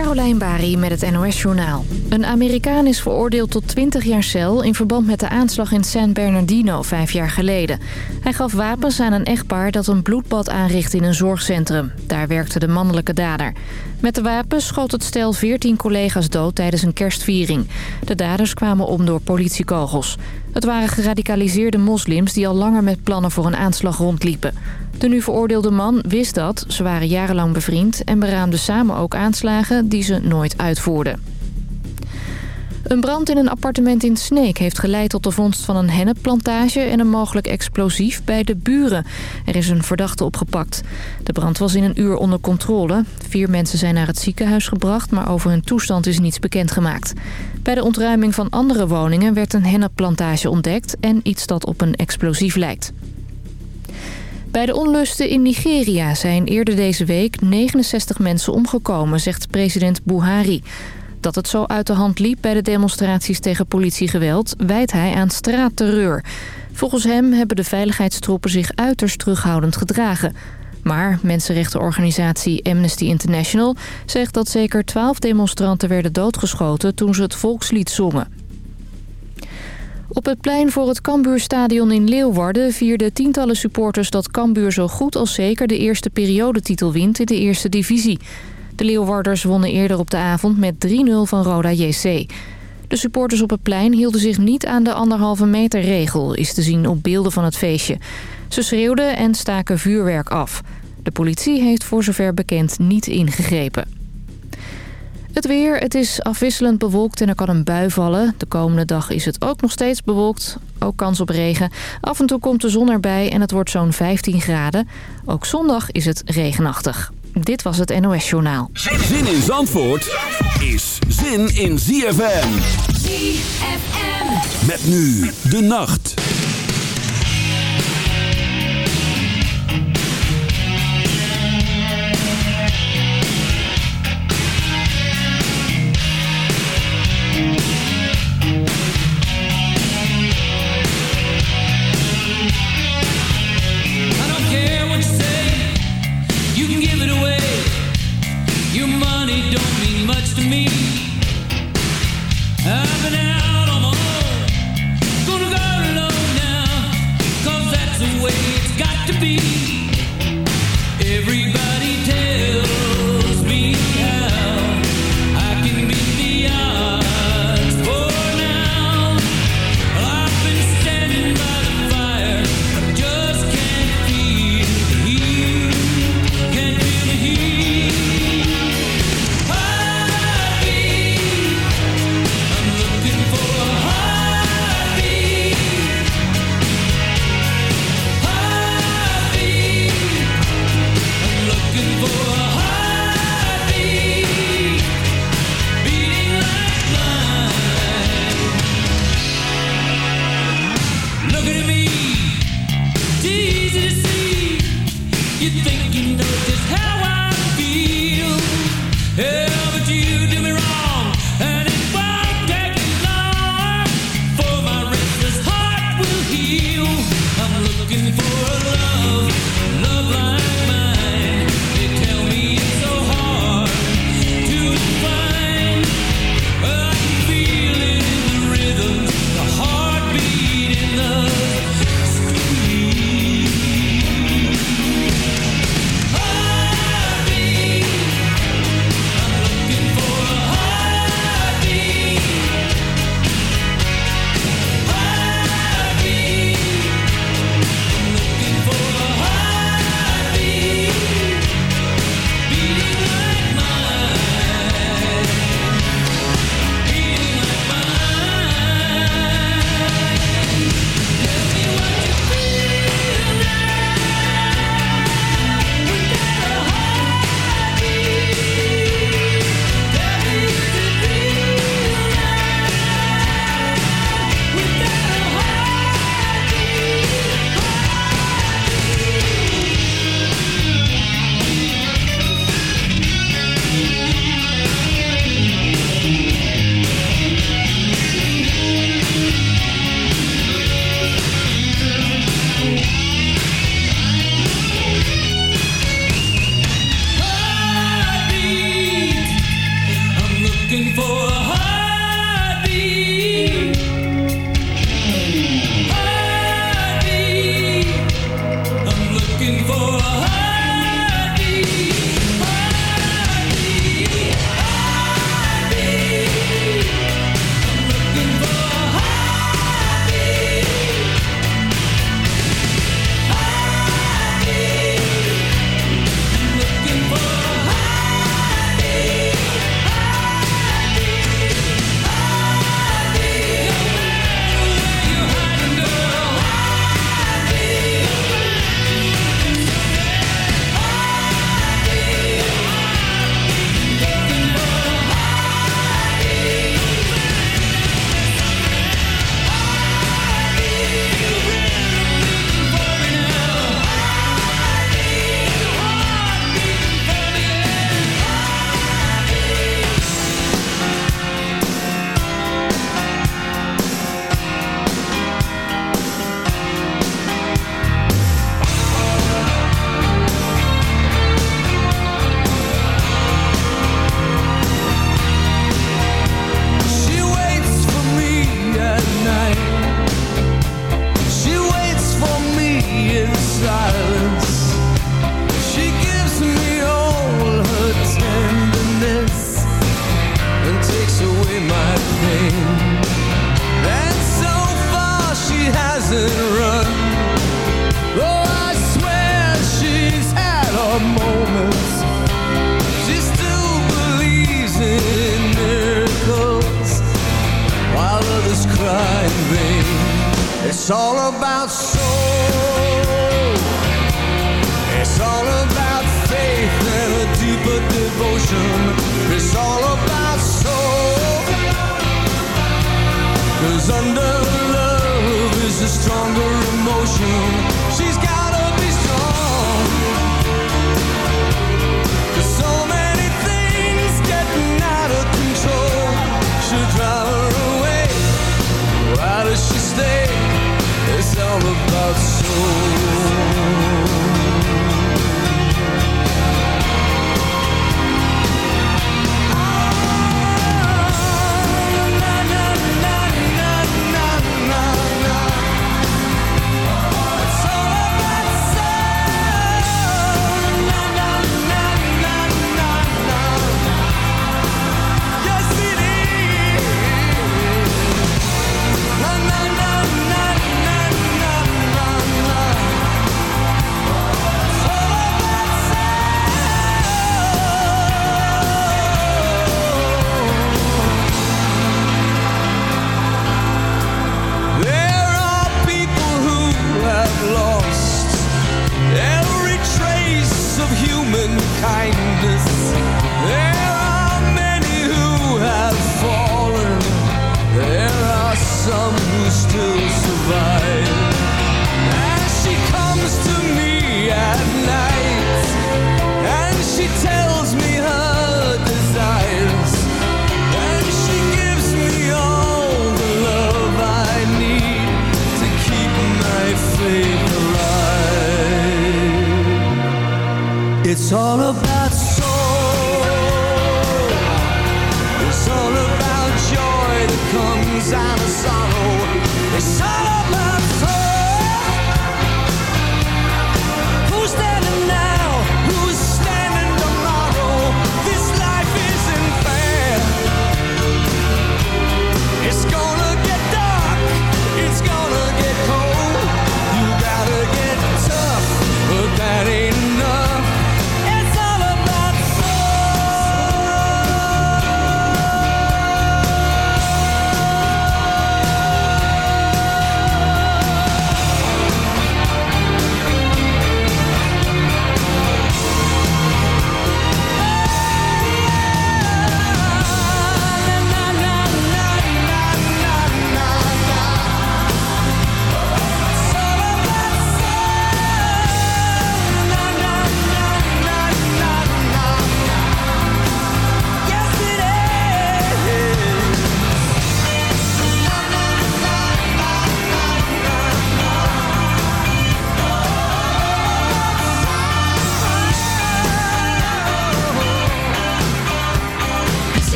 Carolijn Bari met het NOS Journaal. Een Amerikaan is veroordeeld tot 20 jaar cel... in verband met de aanslag in San Bernardino vijf jaar geleden. Hij gaf wapens aan een echtpaar dat een bloedbad aanrichtte in een zorgcentrum. Daar werkte de mannelijke dader. Met de wapens schoot het stel 14 collega's dood tijdens een kerstviering. De daders kwamen om door politiekogels. Het waren geradicaliseerde moslims die al langer met plannen voor een aanslag rondliepen. De nu veroordeelde man wist dat, ze waren jarenlang bevriend... en beraamden samen ook aanslagen die ze nooit uitvoerden. Een brand in een appartement in Sneek heeft geleid tot de vondst van een hennepplantage en een mogelijk explosief bij de buren. Er is een verdachte opgepakt. De brand was in een uur onder controle. Vier mensen zijn naar het ziekenhuis gebracht, maar over hun toestand is niets bekendgemaakt. Bij de ontruiming van andere woningen werd een hennepplantage ontdekt en iets dat op een explosief lijkt. Bij de onlusten in Nigeria zijn eerder deze week 69 mensen omgekomen, zegt president Buhari. Dat het zo uit de hand liep bij de demonstraties tegen politiegeweld... wijt hij aan straatterreur. Volgens hem hebben de veiligheidstroepen zich uiterst terughoudend gedragen. Maar mensenrechtenorganisatie Amnesty International zegt dat zeker 12 demonstranten werden doodgeschoten toen ze het volkslied zongen. Op het plein voor het Cambuurstadion in Leeuwarden vierden tientallen supporters dat Cambuur zo goed als zeker de eerste periodetitel wint in de eerste divisie. De Leeuwarders wonnen eerder op de avond met 3-0 van Roda JC. De supporters op het plein hielden zich niet aan de anderhalve meter regel, is te zien op beelden van het feestje. Ze schreeuwden en staken vuurwerk af. De politie heeft voor zover bekend niet ingegrepen. Het weer, het is afwisselend bewolkt en er kan een bui vallen. De komende dag is het ook nog steeds bewolkt. Ook kans op regen. Af en toe komt de zon erbij en het wordt zo'n 15 graden. Ook zondag is het regenachtig. Dit was het NOS Journaal. Zin in Zandvoort is zin in ZFM. ZFM. Met nu de nacht.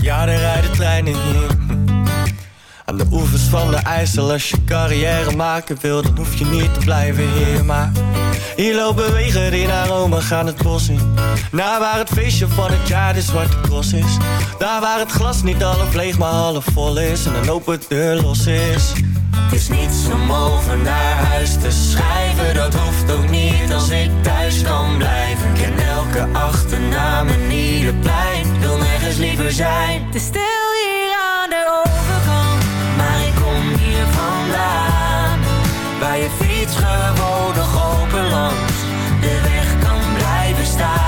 Ja, er rijden treinen hier. Aan de oevers van de IJssel Als je carrière maken wil, dan hoef je niet te blijven hier Maar hier lopen wegen die naar Rome gaan het bos in. Naar waar het feestje van het jaar de zwarte cross is. Daar waar het glas niet half leeg maar half vol is En een open deur los is Het is niets om over naar huis te schrijven. Dat hoeft ook niet als ik thuis kan blijven. Ken elke achternaam en ieder plein. Wil nergens liever zijn. Is stil hier aan de overkant. Maar ik kom hier vandaan. Waar je fiets gewoon nog open langs de weg kan blijven staan.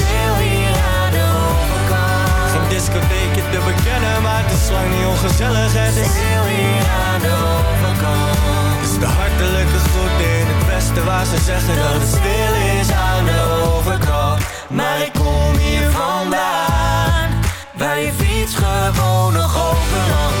discotheekje te bekennen, maar het is lang niet ongezellig Het is Stil hier aan de overkant. Het is de hartelijke groet in het westen waar ze zeggen dat het stil is aan de overkant Maar ik kom hier vandaan. Waar je fiets gewoon nog open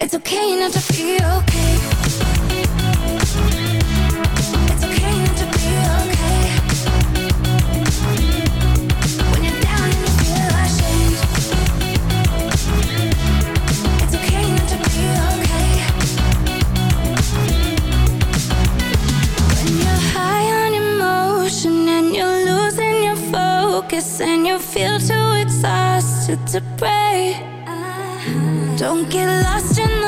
It's okay not to be okay. It's okay not to be okay. When you're down and you feel ashamed. It's okay not to be okay. When you're high on emotion and you're losing your focus and you feel too exhausted to pray. Don't get lost in the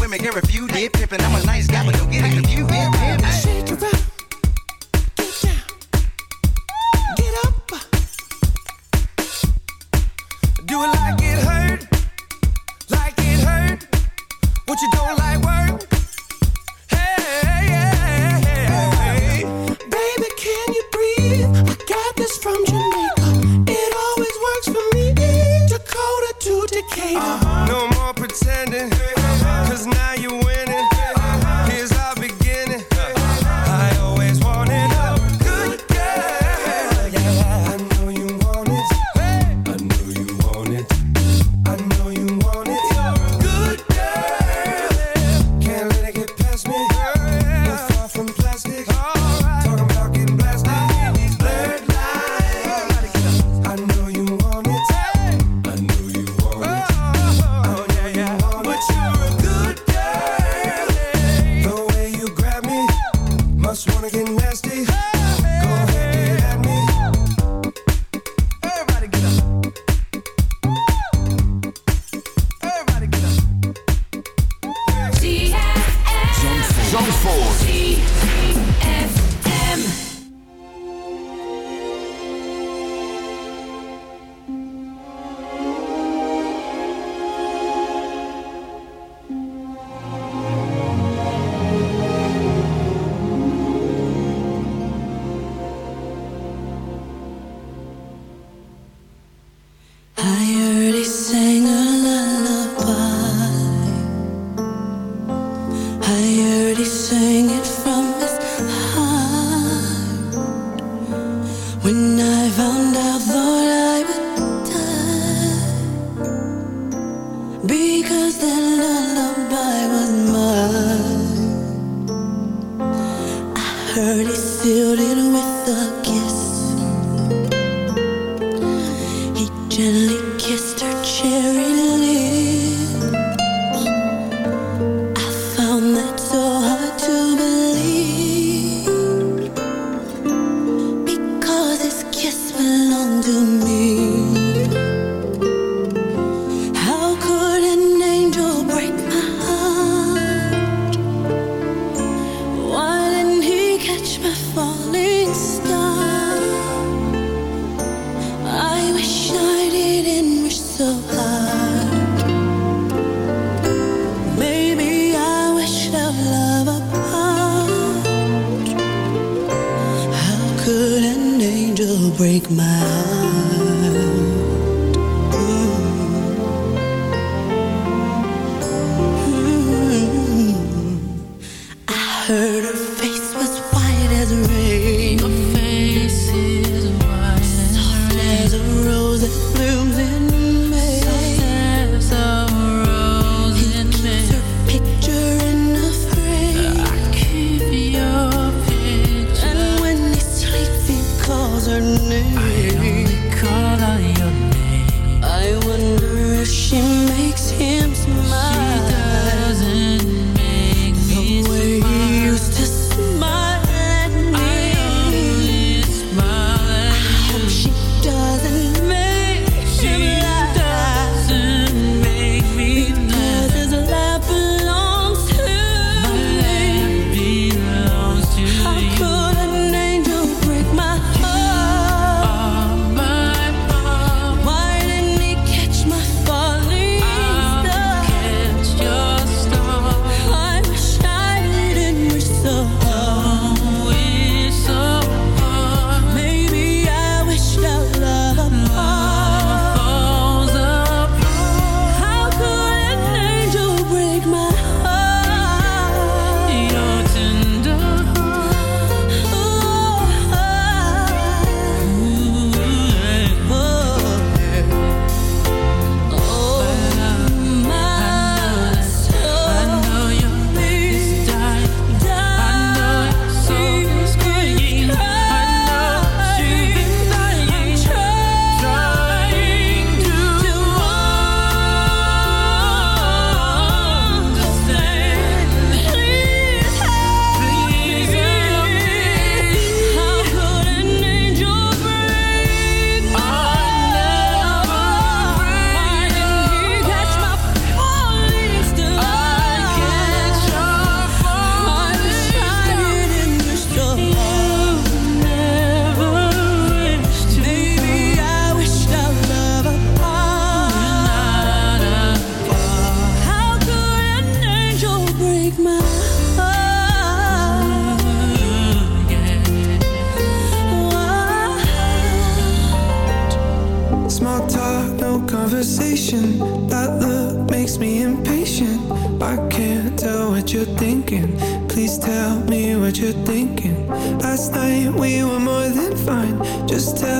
women can refute it. Pippin', I'm a nice guy, but don't get it confused. I found out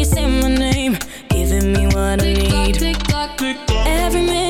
you say my name, giving me what I need. Every minute